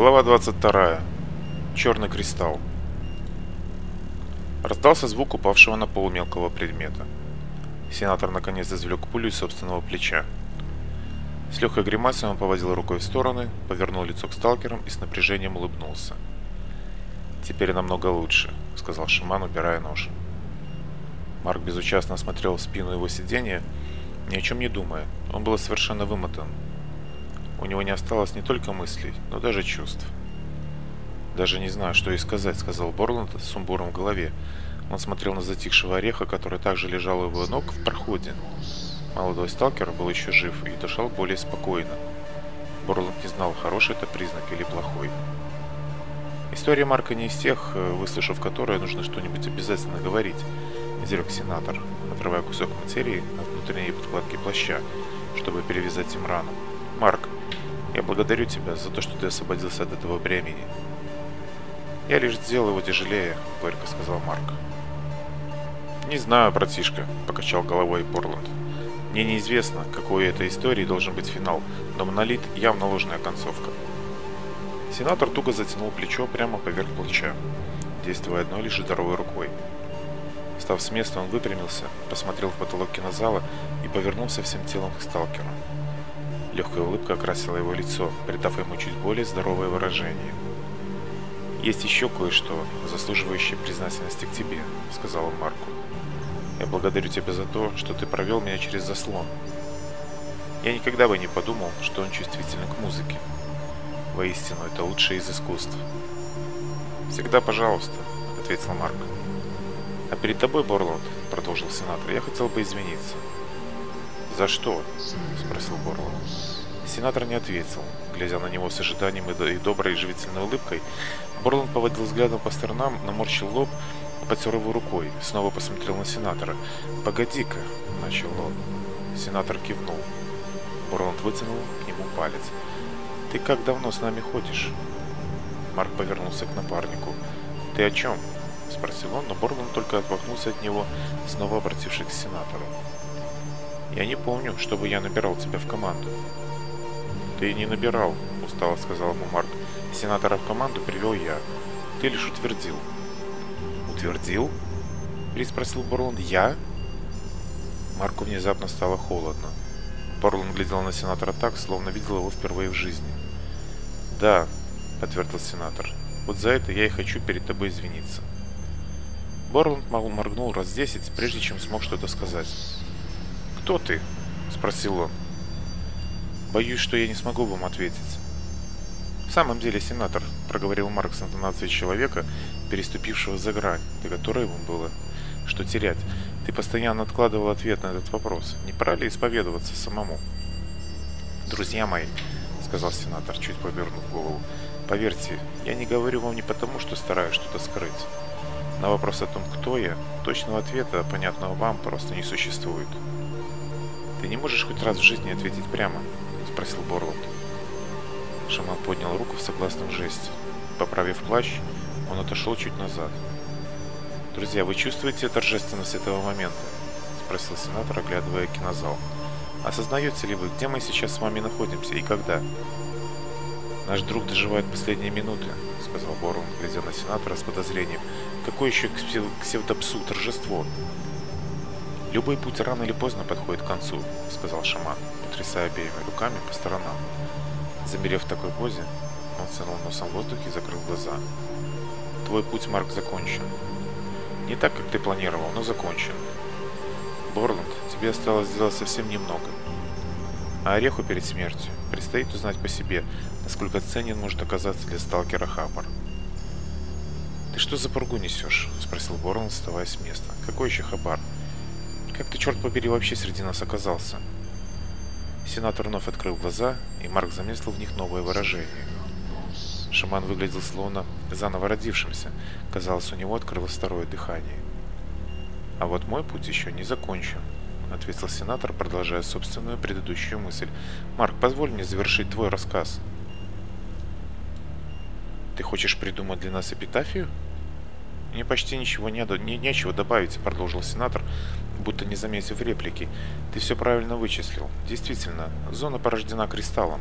Глава 22. Черный кристалл. Раздался звук упавшего на пол мелкого предмета. Сенатор наконец извлек пулю из собственного плеча. С легкой гримасой он повозил рукой в стороны, повернул лицо к сталкерам и с напряжением улыбнулся. «Теперь намного лучше», — сказал Шиман, убирая нож. Марк безучастно смотрел в спину его сиденья, ни о чем не думая. Он был совершенно вымотан, У него не осталось не только мыслей, но даже чувств. «Даже не знаю, что и сказать», — сказал Борланд с сумбуром в голове. Он смотрел на затихшего ореха, который также лежал у его ног в проходе. Молодой сталкер был еще жив и дышал более спокойно. Борланд не знал, хороший это признак или плохой. История Марка не из тех, э, выслушав которой нужно что-нибудь обязательно говорить, Я благодарю тебя за то, что ты освободился от этого времени. Я лишь сделал его тяжелее, — горько сказал Марк. «Не знаю, братишка», — покачал головой Порланд. «Мне неизвестно, какой у этой истории должен быть финал, но монолит явно ложная концовка». Сенатор туго затянул плечо прямо поверх плеча, действуя одной лишь здоровой рукой. Став с места, он выпрямился, посмотрел в потолок кинозала и повернулся всем телом к сталкеру. Легкая улыбка окрасила его лицо, придав ему чуть более здоровое выражение. «Есть еще кое-что, заслуживающее признательности к тебе», — сказал он Марку. «Я благодарю тебя за то, что ты провел меня через заслон. Я никогда бы не подумал, что он чувствителен к музыке. Воистину, это лучшее из искусств». «Всегда пожалуйста», — ответил Марк. «А перед тобой, Борланд», — продолжил сенатор, — «я хотел бы извиниться». «За что?» – спросил Борлов. Сенатор не ответил. Глядя на него с ожиданием и доброй живительной улыбкой, Борланд поводил взглядом по сторонам, наморщил лоб, потер его рукой, снова посмотрел на сенатора. «Погоди-ка!» – начал он. Сенатор кивнул. Борланд вытянул к нему палец. «Ты как давно с нами ходишь?» Марк повернулся к напарнику. «Ты о чем?» – спросил он, но Борланд только отмахнулся от него, снова обратившись к сенатору. Я не помню, чтобы я набирал тебя в команду. Ты не набирал, устало сказал ему Марк. Сенатора в команду привел я. Ты лишь утвердил. Утвердил? Переспросил Борланд. Я? Марку внезапно стало холодно. Борланд глядел на сенатора так, словно видел его впервые в жизни. Да, подтвердил сенатор. Вот за это я и хочу перед тобой извиниться. Борланд моргнул раз десять, прежде чем смог что-то сказать. «Кто ты?» — спросил он. Боюсь, что я не смогу вам ответить. В самом деле, сенатор, проговорил Марк с интонацией человека, переступившего за грань, до которой ему было что терять. Ты постоянно откладывал ответ на этот вопрос. Не пора ли исповедоваться самому? Друзья мои, сказал сенатор, чуть повернув голову, поверьте, я не говорю вам не Ты не можешь хоть раз в жизни ответить прямо? Спросил Борланд. Шаман поднял руку в согласном жесте. Поправив плащ, он отошел чуть назад. «Друзья, вы чувствуете торжественность этого момента?» – спросил сенатор, оглядывая кинозал. «Осознаете ли вы, где мы сейчас с вами находимся и когда?» «Наш друг доживает последние минуты», – сказал Борум, глядя на сенатора с подозрением. «Какое еще ксевдопсу торжество?» Любой путь рано или поздно подходит к концу, сказал шаман, потрясая обеими руками по сторонам. Замерев в такой позе, он сынул носом в воздухе и закрыл глаза. Твой путь, Марк, закончен. Не так, как ты планировал, но закончен. Борланд, тебе осталось сделать совсем немного. А Ореху перед смертью предстоит узнать по себе, насколько ценен может оказаться для сталкера Хаппер. «Ты что за пургу несешь?» – спросил Борланд, вставая с места. «Какой еще Хабар?» – как ты, черт побери, вообще среди нас оказался? Сенатор вновь открыл глаза, и Марк заметил в них новое выражение. Шаман выглядел словно заново родившимся. Казалось, у него открылось второе дыхание. «А вот мой путь еще не закончен», — ответил сенатор, продолжая собственную предыдущую мысль. «Марк, позволь мне завершить твой рассказ». «Ты хочешь придумать для нас эпитафию?» «Мне почти ничего не, не, нечего добавить», — продолжил сенатор, будто не заметив реплики. «Ты все правильно вычислил. Действительно, зона порождена кристаллом.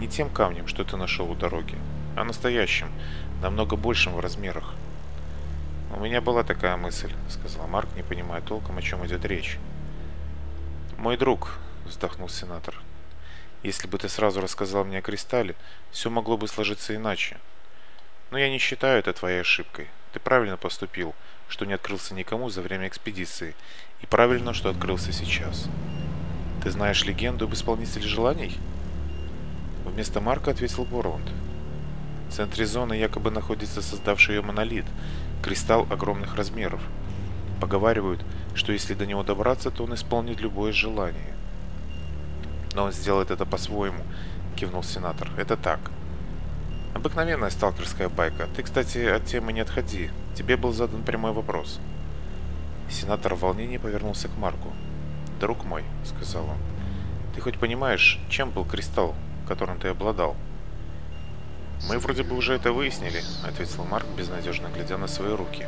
Не тем камнем, что ты нашел у дороги, а настоящим, намного большим в размерах». «У меня была такая мысль», — сказал Марк, не понимая толком, о чем идет речь. «Мой друг», — вздохнул сенатор, — «если бы ты сразу рассказал мне о кристалле, все могло бы сложиться иначе». Но я не считаю это твоей ошибкой. Ты правильно поступил, что не открылся никому за время экспедиции. И правильно, что открылся сейчас. Ты знаешь легенду об исполнителе желаний? Вместо Марка ответил Борланд. В центре зоны якобы находится создавший ее монолит, кристалл огромных размеров. Поговаривают, что если до него добраться, то он исполнит любое желание. Но он сделает это по-своему, кивнул сенатор. Это так. Обыкновенная сталкерская байка. Ты, кстати, от темы не отходи. Тебе был задан прямой вопрос. Сенатор в волнении повернулся к Марку. «Друг мой», — сказал он, — «ты хоть понимаешь, чем был кристалл, которым ты обладал?» «Мы вроде бы уже это выяснили», — ответил Марк, безнадежно глядя на свои руки,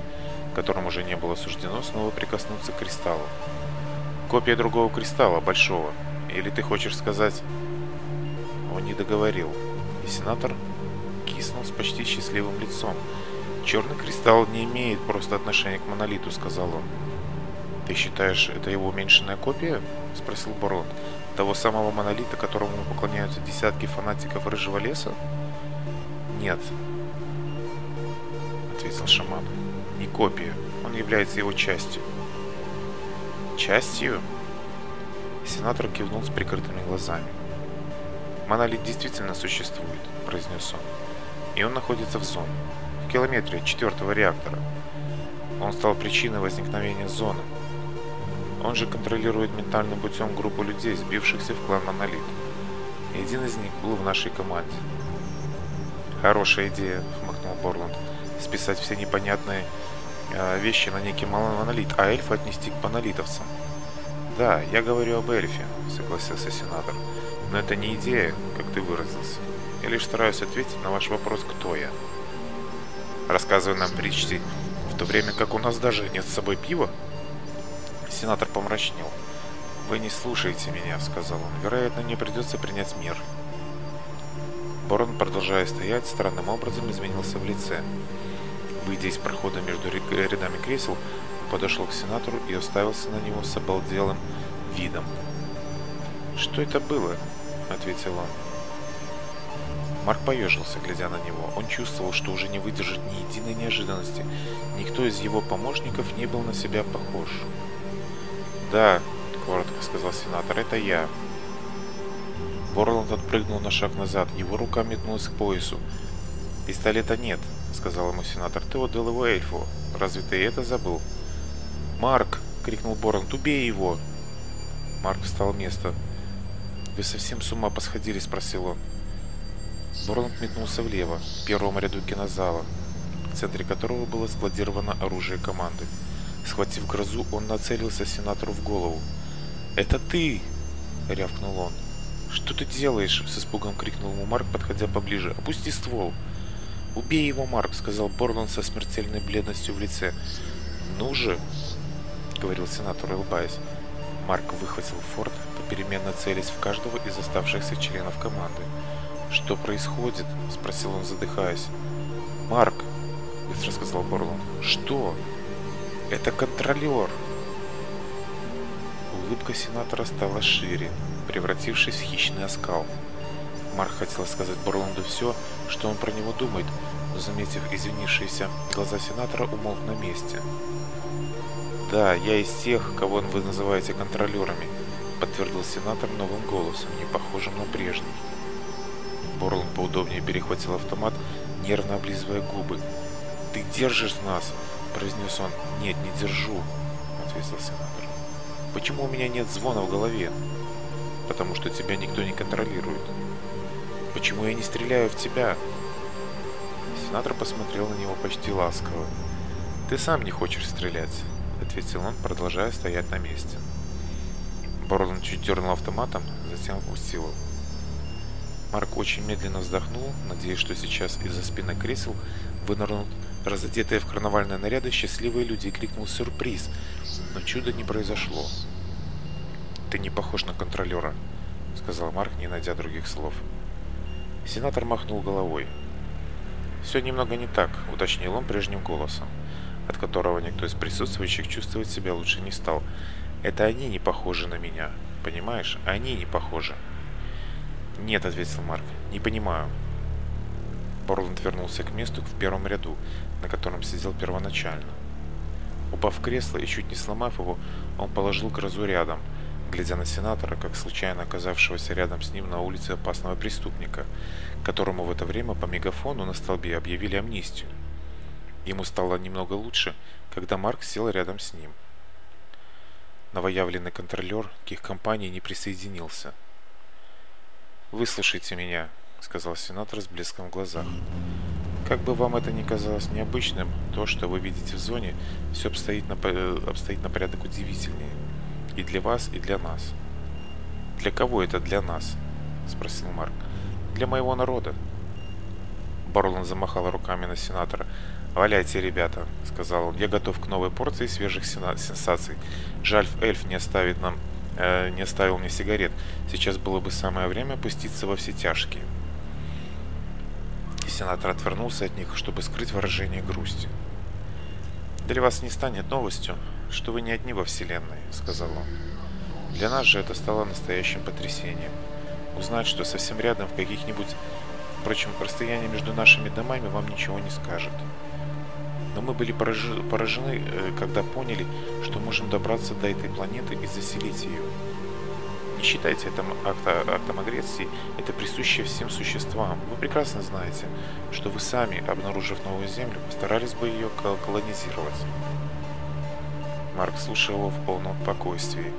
которым уже не было суждено снова прикоснуться к кристаллу. «Копия другого кристалла, большого. Или ты хочешь сказать...» Он не договорил, и сенатор с почти счастливым лицом. Черный кристалл не имеет просто отношения к монолиту, сказал он. «Ты считаешь, это его уменьшенная копия?» – спросил Барон. «Того самого монолита, которому поклоняются десятки фанатиков Рыжего леса?» «Нет», – ответил шаман. «Не копия. Он является его частью». «Частью?» Сенатор кивнул с прикрытыми глазами. «Монолит действительно существует», – произнес он и он находится в зоне, в километре от четвертого реактора. Он стал причиной возникновения зоны. Он же контролирует ментальным путем группу людей, сбившихся в клан Монолит. И один из них был в нашей команде. «Хорошая идея», — хмыкнул Борланд, — «списать все непонятные э, вещи на некий монолит, а эльфа отнести к монолитовцам». «Да, я говорю об эльфе», — согласился сенатор. «Но это не идея, как ты выразился». Я лишь стараюсь ответить на ваш вопрос, кто я. Рассказывая нам притчи, в то время как у нас даже нет с собой пива. Сенатор помрачнел. «Вы не слушаете меня», — сказал он. «Вероятно, мне придется принять мир». Борон, продолжая стоять, странным образом изменился в лице. Выйдя из прохода между рядами кресел, подошел к сенатору и уставился на него с обалделым видом. «Что это было?» — ответил он. Марк поежился, глядя на него. Он чувствовал, что уже не выдержит ни единой неожиданности. Никто из его помощников не был на себя похож. «Да», — коротко сказал сенатор, — «это я». Борланд отпрыгнул на шаг назад, его рука метнулась к поясу. «Пистолета нет», — сказал ему сенатор, — «ты отдал его эльфу. Разве ты это забыл?» «Марк!» — крикнул Борланд, — «убей его!» Марк встал место. «Вы совсем с ума посходили?» — спросил он. Борон метнулся влево, в первом ряду кинозала, в центре которого было складировано оружие команды. Схватив грозу, он нацелился сенатору в голову. «Это ты!» — рявкнул он. «Что ты делаешь?» — с испугом крикнул ему Марк, подходя поближе. «Опусти ствол!» «Убей его, Марк!» — сказал Борланд со смертельной бледностью в лице. «Ну же!» — говорил сенатор, улыбаясь. Марк выхватил форт, попеременно целясь в каждого из оставшихся членов команды. Что происходит? Спросил он, задыхаясь. Марк, быстро сказал Борлон. Что? Это контролер. Улыбка сенатора стала шире, превратившись в хищный оскал. Марк хотел сказать Борланду все, что он про него думает, но, заметив извинившиеся глаза сенатора, умолк на месте. «Да, я из тех, кого вы называете контролерами», — подтвердил сенатор новым голосом, не похожим на прежний. Борл поудобнее перехватил автомат, нервно облизывая губы. «Ты держишь нас!» – произнес он. «Нет, не держу!» – ответил сенатор. «Почему у меня нет звона в голове?» «Потому что тебя никто не контролирует». «Почему я не стреляю в тебя?» Сенатор посмотрел на него почти ласково. «Ты сам не хочешь стрелять», – ответил он, продолжая стоять на месте. Борланд чуть дернул автоматом, затем усилил. Марк очень медленно вздохнул, надеясь, что сейчас из-за спины кресел вынырнут разодетые в карнавальные наряды счастливые люди и крикнул «Сюрприз!», но чуда не произошло. «Ты не похож на контролера», — сказал Марк, не найдя других слов. Сенатор махнул головой. «Все немного не так», — уточнил он прежним голосом, от которого никто из присутствующих чувствовать себя лучше не стал. «Это они не похожи на меня, понимаешь? Они не похожи». «Нет», — ответил Марк, — «не понимаю». Борланд вернулся к месту в первом ряду, на котором сидел первоначально. Упав в кресло и чуть не сломав его, он положил грозу рядом, глядя на сенатора, как случайно оказавшегося рядом с ним на улице опасного преступника, которому в это время по мегафону на столбе объявили амнистию. Ему стало немного лучше, когда Марк сел рядом с ним. Новоявленный контролер к их компании не присоединился – выслушайте меня», — сказал сенатор с блеском в глазах. «Как бы вам это ни казалось необычным, то, что вы видите в зоне, все обстоит на, обстоит на порядок удивительнее. И для вас, и для нас». «Для кого это для нас?» — спросил Марк. «Для моего народа». Барлон замахал руками на сенатора. «Валяйте, ребята», — сказал он. «Я готов к новой порции свежих сенсаций. Жаль, эльф не оставит нам а не оставил мне сигарет. Сейчас было бы самое время пуститься во все тяжкие. Сенатор отвернулся от них, чтобы скрыть выражение грусти. «Для вас не станет новостью, что вы не одни во Вселенной», — сказал он. «Для нас же это стало настоящим потрясением. Узнать, что совсем рядом в каких-нибудь... Впрочем, расстояние между нашими домами вам ничего не скажет». Но Мы были поражены, э, когда поняли, что можем добраться до этой планеты и заселить ее. Не считайте это а, актом агрессии, это присуще всем существам. Вы прекрасно знаете, что вы сами, обнаружив новую Землю, постарались бы ее колонизировать. Марк слушал его в полном спокойствии.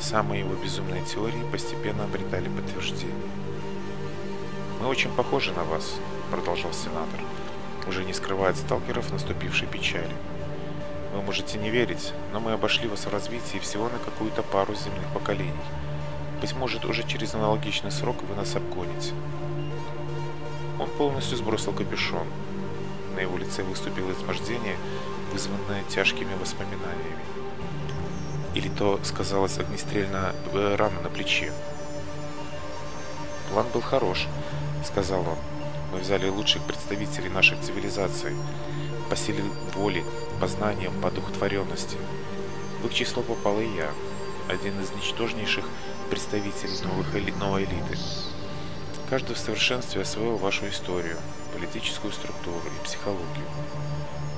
Самые его безумные теории постепенно обретали подтверждение. «Мы очень похожи на вас», — продолжал «Сенатор» уже не скрывает сталкеров наступившей печали. Вы можете не верить, но мы обошли вас в развитии всего на какую-то пару земных поколений. Быть может, уже через аналогичный срок вы нас обгоните. Он полностью сбросил капюшон. На его лице выступило измождение, вызванное тяжкими воспоминаниями. Или то сказалось огнестрельная э, рана на плече. «План был хорош», — сказал он. Мы взяли лучших представителей нашей цивилизации, по силе воли, по знаниям, по духотворенности. В их число попал и я, один из ничтожнейших представителей новых эли новой элиты. Каждый в совершенстве освоил вашу историю, политическую структуру и психологию.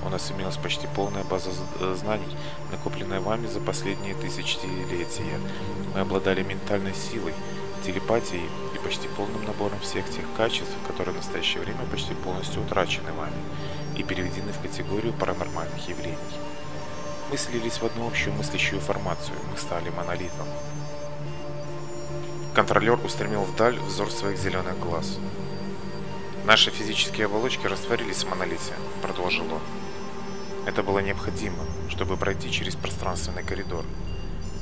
У нас имелась почти полная база э, знаний, накопленная вами за последние тысячелетия. Мы обладали ментальной силой, телепатией почти полным набором всех тех качеств, которые в настоящее время почти полностью утрачены вами и переведены в категорию паранормальных явлений. Мы слились в одну общую мыслящую формацию, мы стали монолитом. Контролер устремил вдаль взор своих зеленых глаз. «Наши физические оболочки растворились в монолите», — продолжил он. Это было необходимо, чтобы пройти через пространственный коридор.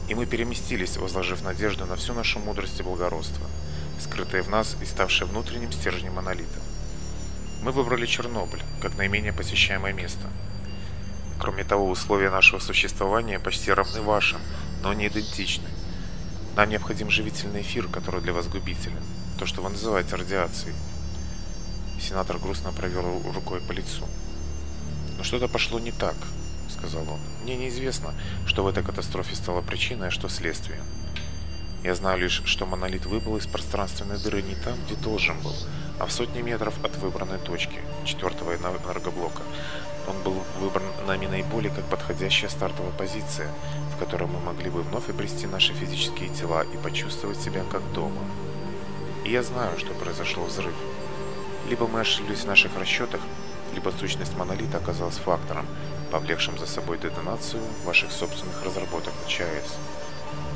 И мы переместились, возложив надежду на всю нашу мудрость и благородство — скрытое в нас и ставшее внутренним стержнем монолита. Мы выбрали Чернобыль, как наименее посещаемое место. Кроме того, условия нашего существования почти равны вашим, но не идентичны. Нам необходим живительный эфир, который для вас губителен, то, что вы называете радиацией. Сенатор грустно провел рукой по лицу. «Но что-то пошло не так», — сказал он. «Мне неизвестно, что в этой катастрофе стало причиной, а что следствием». Я знаю лишь, что монолит выпал из пространственной дыры не там, где должен был, а в сотни метров от выбранной точки, четвертого энергоблока. Он был выбран нами наиболее как подходящая стартовая позиция, в которой мы могли бы вновь обрести наши физические тела и почувствовать себя как дома. И я знаю, что произошел взрыв. Либо мы ошиблись в наших расчетах, либо сущность монолита оказалась фактором, повлекшим за собой детонацию ваших собственных разработок ЧАЭС.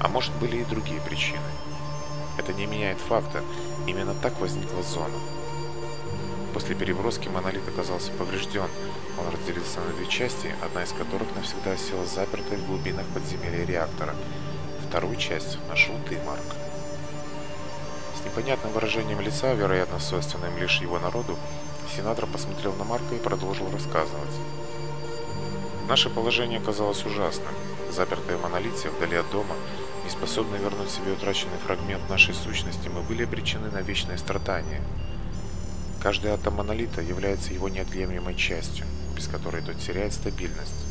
А может, были и другие причины. Это не меняет факта, именно так возникла зона. После переброски монолит оказался поврежден. Он разделился на две части, одна из которых навсегда осела запертой в глубинах подземелья реактора. Вторую часть нашел ты, Марк. С непонятным выражением лица, вероятно, свойственным лишь его народу, сенатор посмотрел на Марка и продолжил рассказывать. Наше положение казалось ужасным запертая монолития вдали от дома, не неспособная вернуть себе утраченный фрагмент нашей сущности, мы были обречены на вечное страдание. Каждый атом монолита является его неотъемлемой частью, без которой тот теряет стабильность.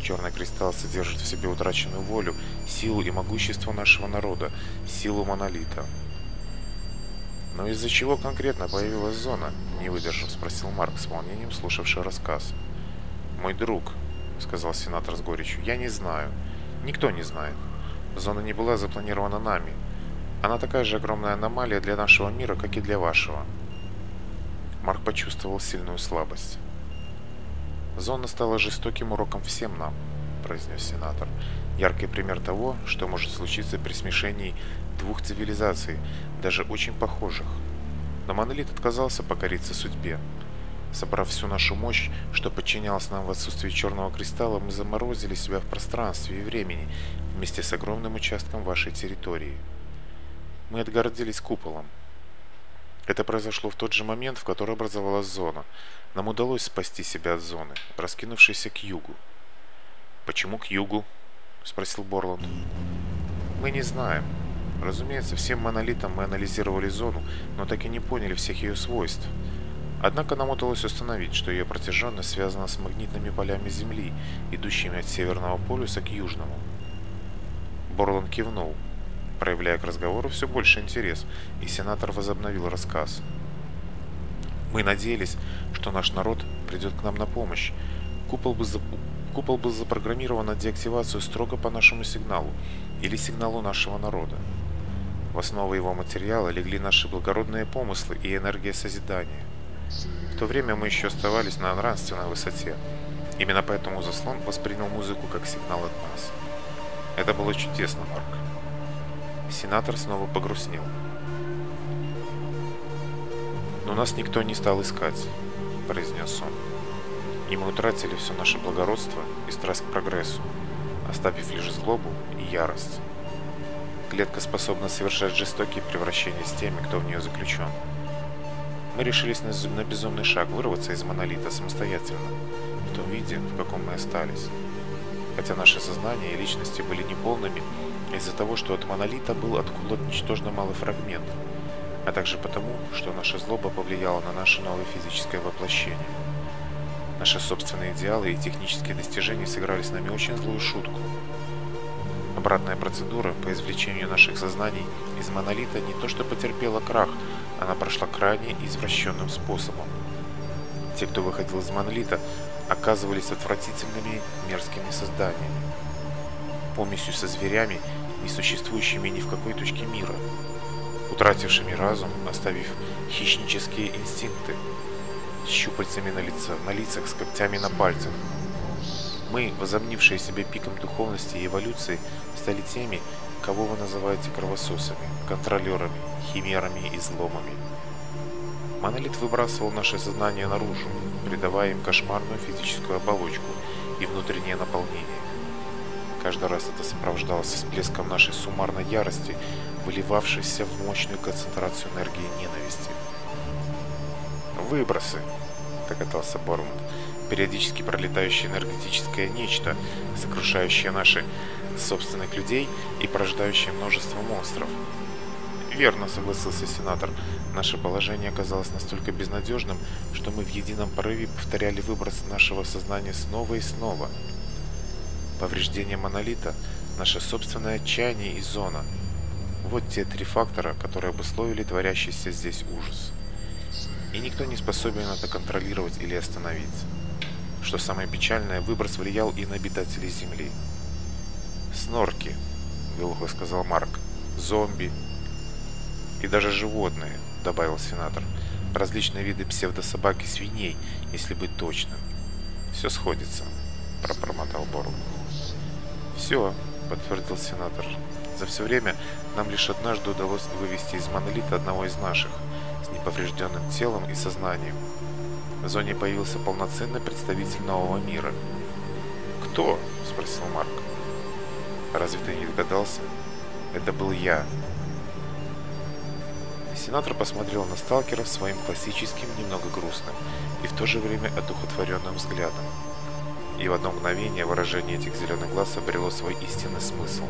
Черный кристалл содержит в себе утраченную волю, силу и могущество нашего народа, силу монолита. «Но из-за чего конкретно появилась зона?» – не выдержав, спросил Марк с волнением, слушавший рассказ. «Мой друг», сказал сенатор с горечью. «Я не знаю. Никто не знает. Зона не была запланирована нами. Она такая же огромная аномалия для нашего мира, как и для вашего». Марк почувствовал сильную слабость. «Зона стала жестоким уроком всем нам», – произнес сенатор. «Яркий пример того, что может случиться при смешении двух цивилизаций, даже очень похожих. Но монолит отказался покориться судьбе собрав всю нашу мощь, что подчинялось нам в отсутствии черного кристалла, мы заморозили себя в пространстве и времени вместе с огромным участком вашей территории. Мы отгородились куполом. Это произошло в тот же момент, в который образовалась зона. Нам удалось спасти себя от зоны, раскинувшейся к югу. «Почему к югу?» – спросил Борланд. «Мы не знаем. Разумеется, всем монолитам мы анализировали зону, но так и не поняли всех ее свойств». Однако нам удалось установить, что ее протяженность связана с магнитными полями Земли, идущими от Северного полюса к Южному. Борланд кивнул, проявляя к разговору все больше интерес, и сенатор возобновил рассказ. «Мы надеялись, что наш народ придет к нам на помощь. Купол бы, зап... Купол бы запрограммирован на деактивацию строго по нашему сигналу или сигналу нашего народа. В основу его материала легли наши благородные помыслы и энергия созидания. В то время мы еще оставались на нравственной высоте. Именно поэтому Заслон воспринял музыку как сигнал от нас. Это было чудесно, Марк. Сенатор снова погрустнел. «Но нас никто не стал искать», — произнес он. «И мы утратили все наше благородство и страсть к прогрессу, оставив лишь злобу и ярость. Клетка способна совершать жестокие превращения с теми, кто в нее заключен». Мы Решились на безумный шаг вырваться из монолита самостоятельно, в том виде, в каком мы остались. Хотя наши сознания и личности были неполными из-за того, что от монолита был отколот ничтожно малый фрагмент, а также потому, что наша злоба повлияла на наше новое физическое воплощение. Наши собственные идеалы и технические достижения сыграли с нами очень злую шутку – обратная процедура по извлечению наших сознаний из монолита не то что потерпела крах, она прошла крайне извращенным способом. Те, кто выходил из монолита, оказывались отвратительными мерзкими созданиями, помесью со зверями, не существующими ни в какой точке мира, утратившими разум, оставив хищнические инстинкты, с щупальцами на, лице, на лицах, с когтями на пальцах, мы, возомнившие себя пиком духовности и эволюции, стали теми, кого вы называете кровососами, контролерами, химерами и зломами. Монолит выбрасывал наше сознание наружу, придавая им кошмарную физическую оболочку и внутреннее наполнение. Каждый раз это сопровождалось всплеском нашей суммарной ярости, выливавшейся в мощную концентрацию энергии ненависти. «Выбросы!» — догадался Бармут периодически пролетающее энергетическое нечто, сокрушающее наши собственных людей и порождающее множество монстров. Верно, согласился сенатор. Наше положение оказалось настолько безнадежным, что мы в едином порыве повторяли выброс нашего сознания снова и снова. Повреждение монолита, наше собственное отчаяние и зона. Вот те три фактора, которые обусловили творящийся здесь ужас. И никто не способен это контролировать или остановить. Что самое печальное, выброс влиял и на обитателей Земли. «Снорки», — глухо сказал Марк, — «зомби и даже животные», — добавил сенатор. «Различные виды псевдособак и свиней, если быть точным». «Все сходится», — пробормотал Борл. «Все», — подтвердил сенатор. «За все время нам лишь однажды удалось вывести из монолита одного из наших, с неповрежденным телом и сознанием, в В Зоне появился полноценный представитель нового мира. «Кто?» – спросил Марк. «Разве ты не догадался? Это был я». Сенатор посмотрел на сталкеров своим классическим, немного грустным и в то же время одухотворенным взглядом. И в одно мгновение выражение этих зеленых глаз обрело свой истинный смысл.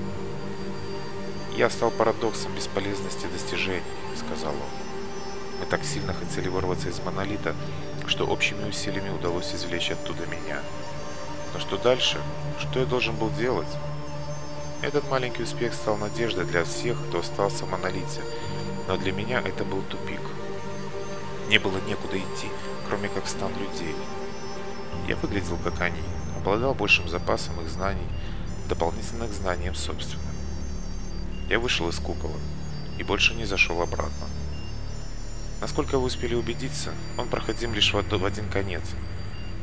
«Я стал парадоксом бесполезности достижений», — сказал он. «Мы так сильно хотели вырваться из монолита, что общими усилиями удалось извлечь оттуда меня. Но что дальше? Что я должен был делать? Этот маленький успех стал надеждой для всех, кто остался в монолите, но для меня это был тупик. Не было некуда идти, кроме как стан людей. Я выглядел как они, обладал большим запасом их знаний, дополнительных к знаниям собственным. Я вышел из купола и больше не зашел обратно. Насколько вы успели убедиться, он проходим лишь в один конец.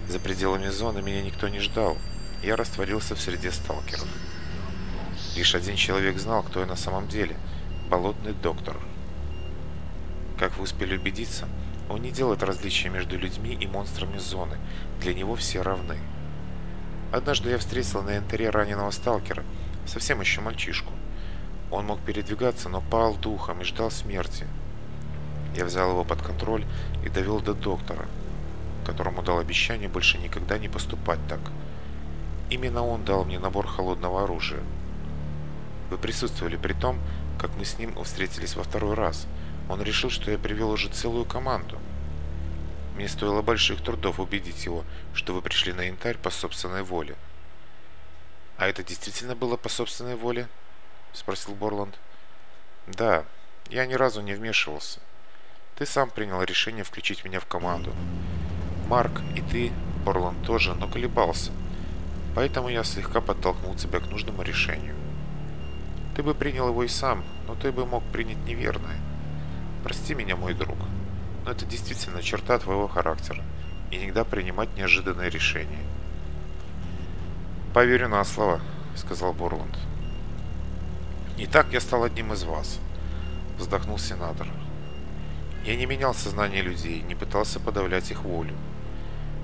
За пределами зоны меня никто не ждал. Я растворился в среде сталкеров. Лишь один человек знал, кто я на самом деле. Болотный доктор. Как вы успели убедиться, он не делает различия между людьми и монстрами зоны. Для него все равны. Однажды я встретил на интере раненого сталкера, совсем еще мальчишку. Он мог передвигаться, но пал духом и ждал смерти – я взял его под контроль и довел до доктора, которому дал обещание больше никогда не поступать так. Именно он дал мне набор холодного оружия. Вы присутствовали при том, как мы с ним встретились во второй раз. Он решил, что я привел уже целую команду. Мне стоило больших трудов убедить его, что вы пришли на янтарь по собственной воле. «А это действительно было по собственной воле?» – спросил Борланд. «Да, я ни разу не вмешивался. Ты сам принял решение включить меня в команду. Марк и ты, Борланд тоже, но колебался. Поэтому я слегка подтолкнул тебя к нужному решению. Ты бы принял его и сам, но ты бы мог принять неверное. Прости меня, мой друг, но это действительно черта твоего характера. И никогда принимать неожиданные решения. «Поверю на слово», — сказал Борланд. «Итак, я стал одним из вас», — вздохнул сенатор. Я не менял сознание людей, не пытался подавлять их волю.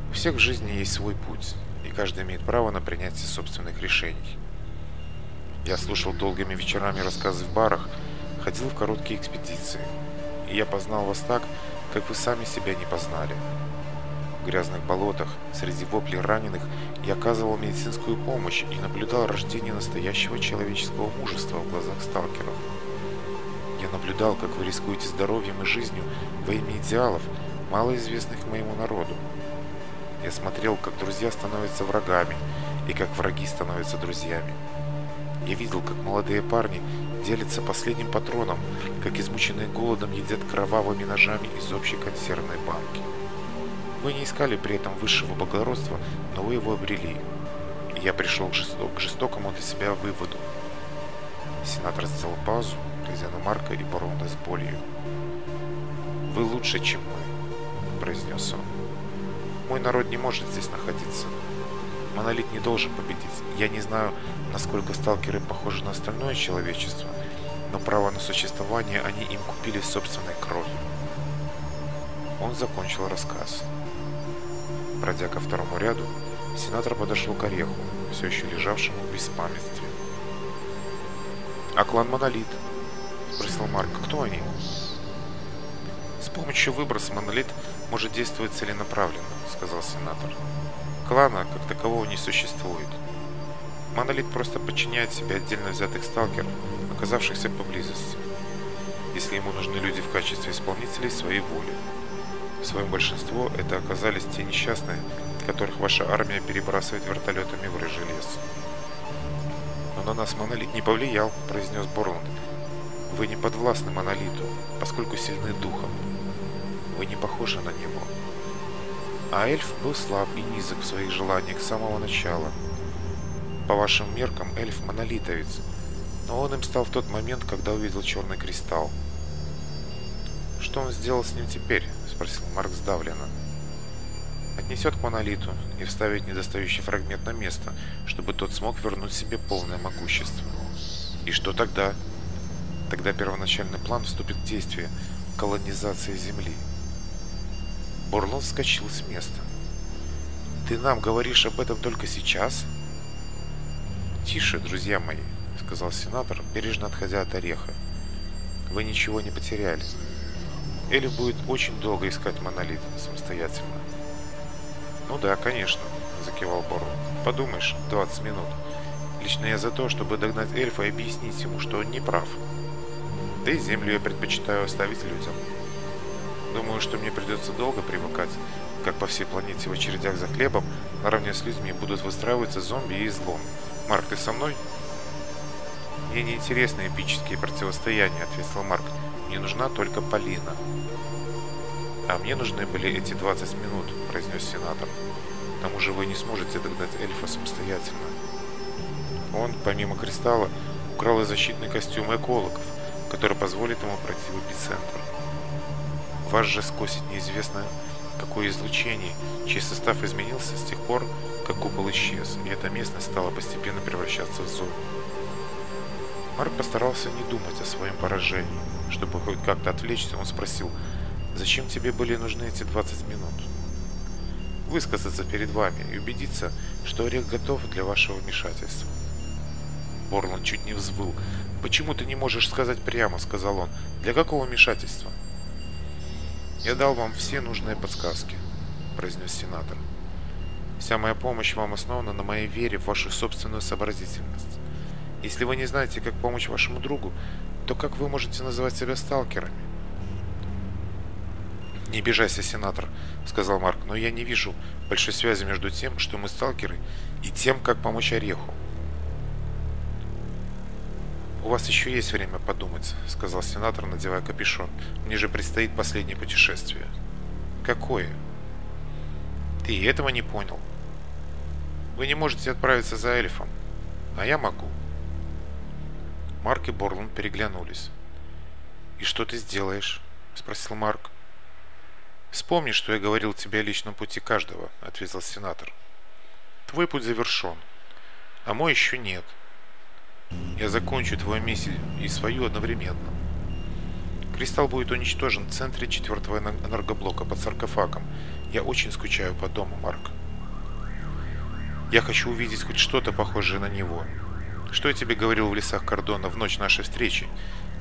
У всех в жизни есть свой путь, и каждый имеет право на принятие собственных решений. Я слушал долгими вечерами рассказы в барах, ходил в короткие экспедиции. И я познал вас так, как вы сами себя не познали. В грязных болотах, среди воплей раненых, я оказывал медицинскую помощь и наблюдал рождение настоящего человеческого мужества в глазах сталкеров – я наблюдал, как вы рискуете здоровьем и жизнью во имя идеалов, малоизвестных моему народу. Я смотрел, как друзья становятся врагами и как враги становятся друзьями. Я видел, как молодые парни делятся последним патроном, как измученные голодом едят кровавыми ножами из общей консервной банки. Вы не искали при этом высшего благородства, но вы его обрели. И я пришел к, к жестокому для себя выводу. Сенатор сделал паузу, глядя на Марка и Барона с болью. «Вы лучше, чем мы», — произнес он. «Мой народ не может здесь находиться. Монолит не должен победить. Я не знаю, насколько сталкеры похожи на остальное человечество, но право на существование они им купили собственной кровью. Он закончил рассказ. Пройдя ко спросил Марк. «Кто они?» «С помощью выброса монолит может действовать целенаправленно», — сказал сенатор. «Клана как такового не существует. Монолит просто подчиняет себе отдельно взятых сталкеров, оказавшихся поблизости, если ему нужны люди в качестве исполнителей своей воли. Своим большинство это оказались те несчастные, которых ваша армия перебрасывает вертолетами в рыжий лес». «Но на нас монолит не повлиял», — произнес Борланд. «Вы не подвластны Монолиту, поскольку сильны духом. Вы не похожи на него. А эльф был слаб и низок в своих желаниях с самого начала. По вашим меркам эльф монолитовец, но он им стал в тот момент, когда увидел черный кристалл. «Что он сделал с ним теперь?» – спросил Марк сдавленно. «Отнесет Тогда первоначальный план вступит в действие колонизации Земли. Бурлон вскочил с места. «Ты нам говоришь об этом только сейчас?» «Тише, друзья мои», — сказал сенатор, бережно отходя от ореха. «Вы ничего не потеряли. Или будет очень долго искать монолит самостоятельно». «Ну да, конечно», — закивал Бору. «Подумаешь, 20 минут. Лично я за то, чтобы догнать эльфа и объяснить ему, что он не прав» ты землю я предпочитаю оставить людям. Думаю, что мне придется долго привыкать, как по всей планете в очередях за хлебом наравне с людьми будут выстраиваться зомби и излом. Марк, ты со мной? Мне не интересны эпические противостояния, ответил Марк. Мне нужна только Полина. А мне нужны были эти 20 минут, произнес сенатор. К тому же вы не сможете догнать эльфа самостоятельно. Он, помимо кристалла, украл и защитный костюм экологов который позволит ему пройти в эпицентр. же скосит неизвестно какое излучение, чей состав изменился с тех пор, как купол исчез, и эта местность стала постепенно превращаться в зону. Марк постарался не думать о своем поражении. Чтобы хоть как-то отвлечься, он спросил, «Зачем тебе были нужны эти 20 минут?» «Высказаться перед вами и убедиться, что орех готов для вашего вмешательства». Борланд чуть не взвыл, «Почему ты не можешь сказать прямо?» — сказал он. «Для какого вмешательства?» «Я дал вам все нужные подсказки», — произнес сенатор. «Вся моя помощь вам основана на моей вере в вашу собственную сообразительность. Если вы не знаете, как помочь вашему другу, то как вы можете называть себя сталкерами?» «Не бежайся, сенатор», — сказал Марк, — «но я не вижу большой связи между тем, что мы сталкеры, и тем, как помочь Ореху». «У вас еще есть время подумать», — сказал сенатор, надевая капюшон. «Мне же предстоит последнее путешествие». «Какое?» «Ты этого не понял». «Вы не можете отправиться за эльфом, а я могу». Марк и Борланд переглянулись. «И что ты сделаешь?» — спросил Марк. «Вспомни, что я говорил тебе о личном пути каждого», — ответил сенатор. «Твой путь завершен, а мой еще нет». Я закончу твою миссию и свою одновременно. Кристалл будет уничтожен в центре четвертого энергоблока под саркофагом. Я очень скучаю по дому, Марк. Я хочу увидеть хоть что-то похожее на него. Что я тебе говорил в лесах Кордона в ночь нашей встречи?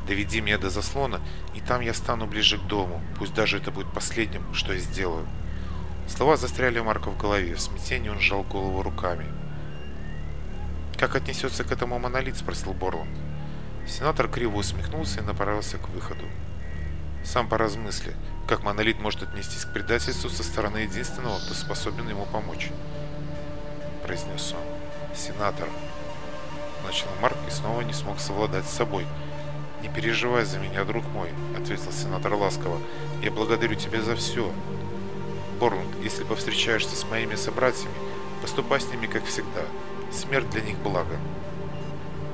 Доведи меня до заслона, и там я стану ближе к дому. Пусть даже это будет последним, что я сделаю. Слова застряли у Марка в голове. В смятении он сжал голову руками. Как отнесется к этому монолит?» – спросил Борланд. Сенатор криво усмехнулся и направился к выходу. Сам поразмысли, как монолит может отнестись к предательству со стороны единственного, кто способен ему помочь. Произнес он. «Сенатор!» – начал Марк и снова не смог совладать с собой. «Не переживай за меня, друг мой», – ответил сенатор ласково. «Я благодарю тебя за все. Борланд, если повстречаешься с моими собратьями, поступай с ними как всегда». Смерть для них блага.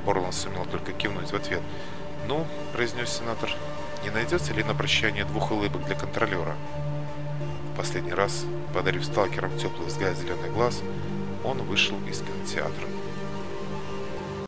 Орлан сумел только кивнуть в ответ. «Ну, — произнес сенатор, — не найдется ли на прощание двух улыбок для контролера?» В последний раз, подарив сталкерам теплый взгляд зеленый глаз, он вышел из кинотеатра.